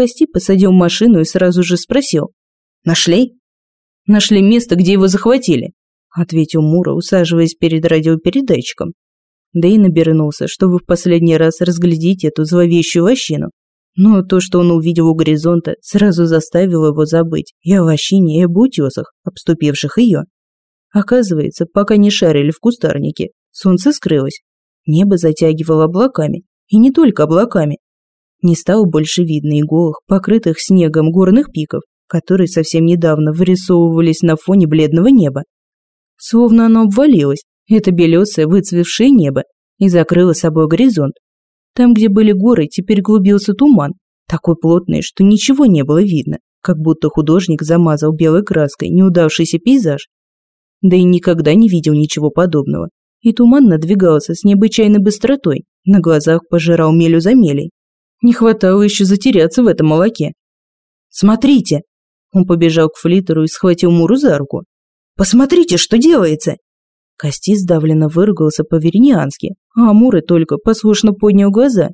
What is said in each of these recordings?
Кости посадил машину и сразу же спросил. «Нашли?» «Нашли место, где его захватили», – ответил Мура, усаживаясь перед радиопередатчиком. Дэйн обернулся, чтобы в последний раз разглядеть эту зловещую лощину. Но то, что он увидел у горизонта, сразу заставило его забыть и о лощине, и об утесах, обступивших ее. Оказывается, пока не шарили в кустарнике, солнце скрылось. Небо затягивало облаками, и не только облаками. Не стало больше видно и голых, покрытых снегом горных пиков, которые совсем недавно вырисовывались на фоне бледного неба. Словно оно обвалилось, это белесое выцвевшее небо, и закрыло собой горизонт. Там, где были горы, теперь глубился туман, такой плотный, что ничего не было видно, как будто художник замазал белой краской неудавшийся пейзаж. Да и никогда не видел ничего подобного. И туман надвигался с необычайной быстротой, на глазах пожирал мелю за мелей. Не хватало еще затеряться в этом молоке. «Смотрите!» Он побежал к флитеру и схватил Муру за руку. «Посмотрите, что делается!» Кости сдавленно выругался по-верниански, а Амуры только послушно поднял глаза.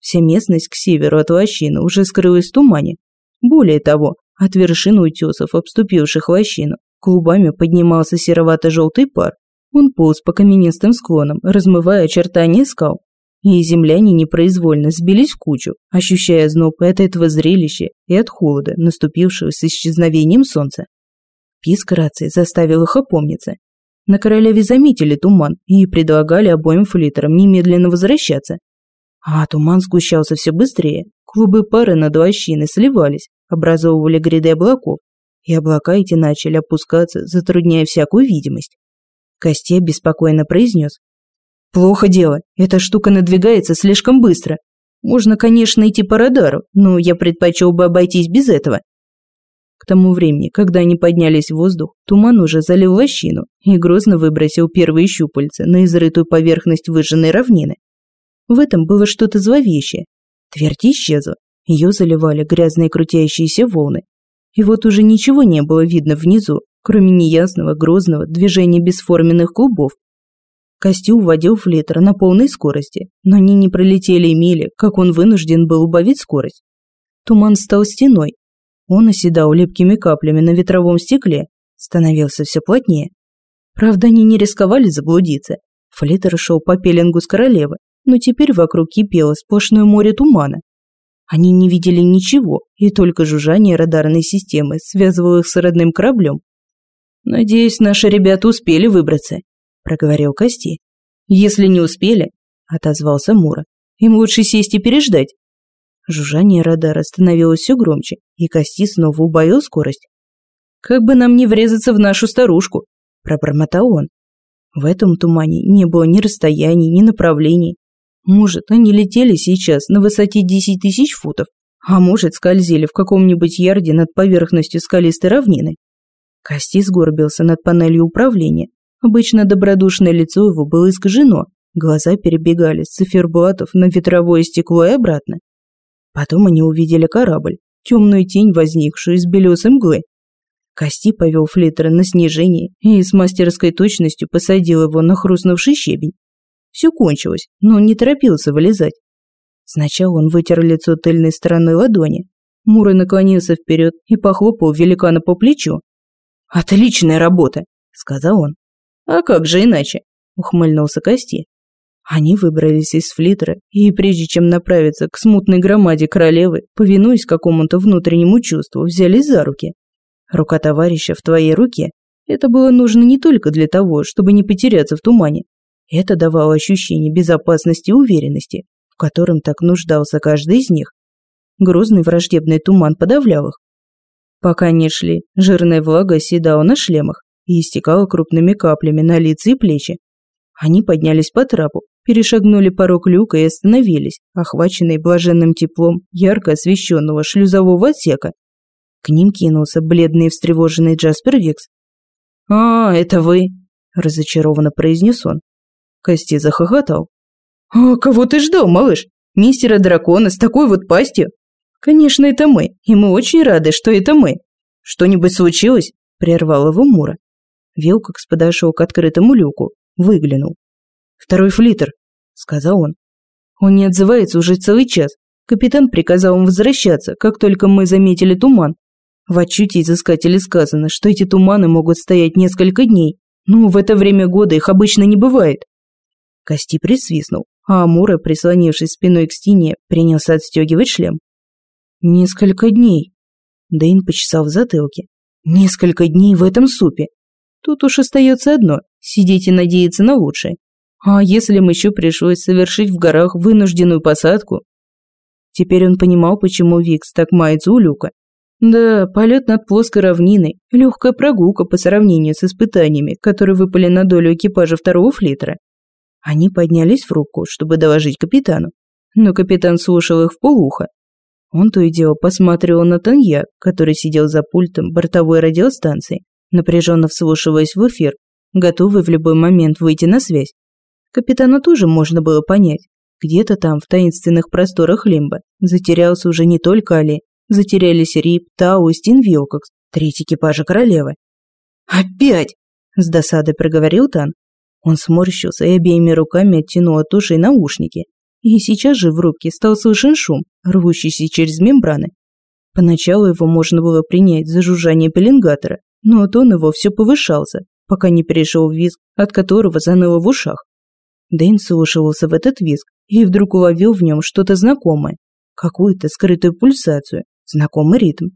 Вся местность к северу от лощины уже скрылась в тумане. Более того, от вершин утесов, обступивших лощину, клубами поднимался серовато-желтый пар. Он полз по каменистым склонам, размывая очертания скал. И земляне непроизвольно сбились в кучу, ощущая зноб от этого зрелища и от холода, наступившего с исчезновением солнца. Писк рации заставил их опомниться на королеве заметили туман и предлагали обоим флитерам немедленно возвращаться. А туман сгущался все быстрее, клубы пары над лощиной сливались, образовывали гряды облаков, и облака эти начали опускаться, затрудняя всякую видимость. Костя беспокойно произнес. «Плохо дело, эта штука надвигается слишком быстро. Можно, конечно, идти по радару, но я предпочел бы обойтись без этого. К тому времени, когда они поднялись в воздух, туман уже залил лощину и грозно выбросил первые щупальца на изрытую поверхность выжженной равнины. В этом было что-то зловещее. Твердь исчезла, ее заливали грязные крутящиеся волны. И вот уже ничего не было видно внизу, кроме неясного, грозного движения бесформенных клубов. Костю уводил флиттер на полной скорости, но они не пролетели мили, как он вынужден был убавить скорость. Туман стал стеной, он оседал липкими каплями на ветровом стекле, становился все плотнее. Правда, они не рисковали заблудиться. Флиттер шел по пеленгу с королевы, но теперь вокруг кипело сплошное море тумана. Они не видели ничего, и только жужжание радарной системы связывало их с родным кораблем. «Надеюсь, наши ребята успели выбраться», – проговорил Кости. «Если не успели», – отозвался Мура, – «им лучше сесть и переждать. Жужжание радара становилось все громче, и Кости снова убавил скорость. «Как бы нам не врезаться в нашу старушку!» – пробормотал он. В этом тумане не было ни расстояний, ни направлений. Может, они летели сейчас на высоте 10 тысяч футов, а может, скользили в каком-нибудь ярде над поверхностью скалистой равнины. Кости сгорбился над панелью управления. Обычно добродушное лицо его было искажено, глаза перебегали с циферблатов на ветровое стекло и обратно. Потом они увидели корабль, темную тень, возникшую из белесой мглы. Кости повел флиттера на снижение и с мастерской точностью посадил его на хрустнувший щебень. Все кончилось, но он не торопился вылезать. Сначала он вытер лицо тыльной стороной ладони. Мурой наклонился вперед и похлопал великана по плечу. «Отличная работа!» – сказал он. «А как же иначе?» – ухмыльнулся Кости. Они выбрались из флитера, и прежде чем направиться к смутной громаде королевы, повинуясь какому-то внутреннему чувству, взялись за руки. Рука товарища в твоей руке. Это было нужно не только для того, чтобы не потеряться в тумане. Это давало ощущение безопасности и уверенности, в котором так нуждался каждый из них. Грозный враждебный туман подавлял их. Пока они шли, жирная влага оседала на шлемах и истекала крупными каплями на лица и плечи. Они поднялись по трапу, перешагнули порог люка и остановились, охваченные блаженным теплом ярко освещенного шлюзового отсека. К ним кинулся бледный и встревоженный Джаспер Викс. «А, это вы!» – разочарованно произнес он. Кости захохотал. «А кого ты ждал, малыш? Мистера Дракона с такой вот пастью?» «Конечно, это мы, и мы очень рады, что это мы. Что-нибудь случилось?» – прервал его Мура. Вилкокс подошел к открытому люку, выглянул. «Второй флитер», — сказал он. «Он не отзывается уже целый час. Капитан приказал им возвращаться, как только мы заметили туман. В отчете изыскателей сказано, что эти туманы могут стоять несколько дней, но в это время года их обычно не бывает. Кости присвистнул, а Амура, прислонившись спиной к стене, принялся отстегивать шлем. «Несколько дней». Дэйн почесал в затылке. «Несколько дней в этом супе. Тут уж остается одно – сидеть и надеяться на лучшее. А если им еще пришлось совершить в горах вынужденную посадку? Теперь он понимал, почему Викс так мается у люка. Да, полет над плоской равниной – легкая прогулка по сравнению с испытаниями, которые выпали на долю экипажа второго флитера. Они поднялись в руку, чтобы доложить капитану. Но капитан слушал их в полуха, он то и дело посматривал на Танья, который сидел за пультом бортовой радиостанции, напряженно вслушиваясь в эфир, готовый в любой момент выйти на связь. Капитана тоже можно было понять. Где-то там, в таинственных просторах Лимба, затерялся уже не только Али, затерялись Рип, Тау и Стин Вилкокс, треть экипажа королевы. «Опять!» – с досадой проговорил Тан. Он сморщился и обеими руками оттянул от ушей наушники, и сейчас же в рубке стал слышен шум, рвущийся через мембраны. Поначалу его можно было принять за жужжание пеленгатора, но тон его все повышался, пока не перешел в визг, от которого заныло в ушах. Дэйн слушался в этот визг и вдруг уловил в нем что-то знакомое, какую-то скрытую пульсацию, знакомый ритм.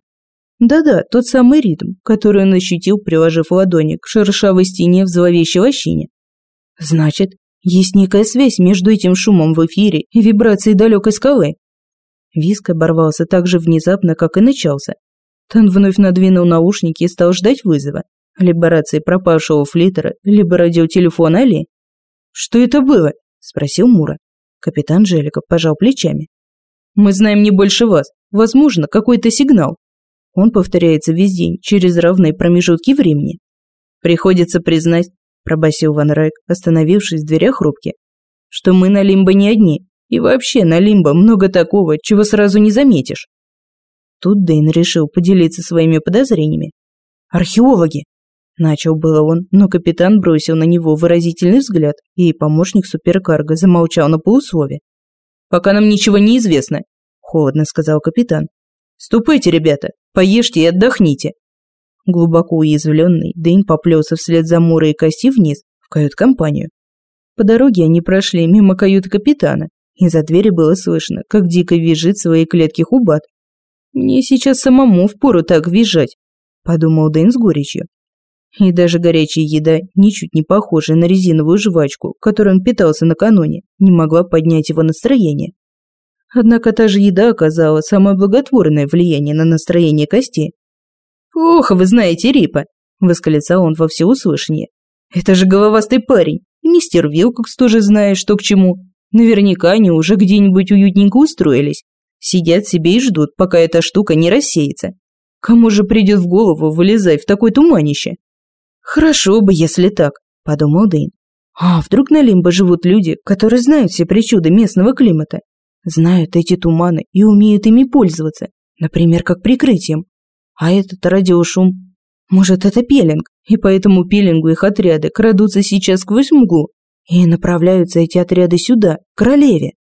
Да-да, тот самый ритм, который он ощутил, приложив ладони к шершавой стене в зловещей лощине. Значит, есть некая связь между этим шумом в эфире и вибрацией далекой скалы. Виск оборвался так же внезапно, как и начался. Тан вновь надвинул наушники и стал ждать вызова. Либо рации пропавшего флитера, либо радиотелефона Али. «Что это было?» – спросил Мура. Капитан Желиков пожал плечами. «Мы знаем не больше вас. Возможно, какой-то сигнал. Он повторяется весь день, через равные промежутки времени. Приходится признать, пробасил Ван Райк, остановившись в дверях рубки, что мы на Лимбо не одни, и вообще на Лимбо много такого, чего сразу не заметишь. Тут Дейн решил поделиться своими подозрениями. «Археологи!» Начал было он, но капитан бросил на него выразительный взгляд, и помощник суперкарга замолчал на полуслове. «Пока нам ничего не известно», – холодно сказал капитан. «Ступайте, ребята, поешьте и отдохните. Глубоко уязвленный, Дэйн поплелся вслед за Мурой и Кости вниз, в кают-компанию. По дороге они прошли мимо каюты капитана, и за двери было слышно, как дико визжит свои клетки Хубат. «Мне сейчас самому впору так визжать», – подумал Дэйн с горечью. И даже горячая еда, ничуть не похожая на резиновую жвачку, которой он питался накануне, не могла поднять его настроение. Однако та же еда оказала самое благотворное влияние на настроение Кости. «Плохо вы знаете Рипа», – восклицал он во всеуслышание. «Это же головастый парень, и мистер Вилкокс тоже знает, что к чему. Наверняка они уже где-нибудь уютненько устроились. Сидят себе и ждут, пока эта штука не рассеется. Кому же придет в голову вылезать в такое туманище?» «Хорошо бы, если так», – подумал Дэйн. «А вдруг на Лимбо живут люди, которые знают все причуды местного климата? Знают эти туманы и умеют ими пользоваться, например, как прикрытием. А этот радиошум... Может, это пилинг, и поэтому пилингу их отряды крадутся сейчас сквозь мглу. И направляются эти отряды сюда, к королеве.